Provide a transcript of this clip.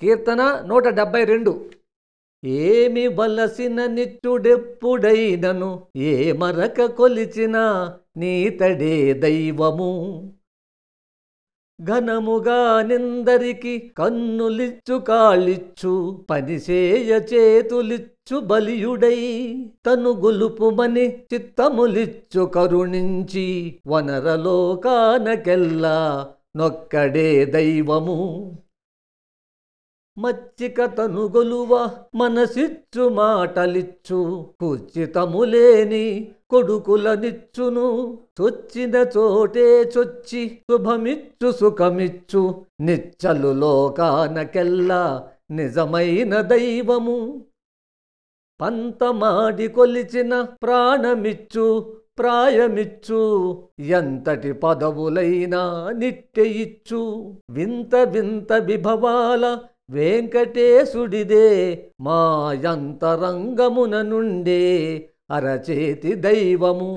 కీర్తన నూట డెబ్బై రెండు. ఏమి వలసిన నిత్యుడెప్పుడైనను ఏ మరక కొలిచిన నీతడే దైవము. ఘనముగా నిందరికి కన్నులిచ్చు కాళ్ళిచ్చు పనిచేయ చేతులిచ్చు బలియుడై తను గొలుపుమని చిత్తములిచ్చు కరుణించి వనరలోకానకెల్లా నొక్కడే దైవము. మచ్చిక తను గొలువ మనసిచ్చు మాటలిచ్చు. కుచితములేని కొడుకులనిచ్చును. చొచ్చిన చోటే చొచ్చి శుభమిచ్చు సుఖమిచ్చు. నిచ్చలు లోకానకెల్లా నిజమైన దైవము. పంతమాడి కొలిచిన ప్రాణమిచ్చు ప్రాయమిచ్చు. ఎంతటి పదవులైనా నిట్టెయిచ్చు. వింత వింత విభవాల వెంకటేశుడిదే మా యంతరంగమున నుండే అరచేతి దైవము.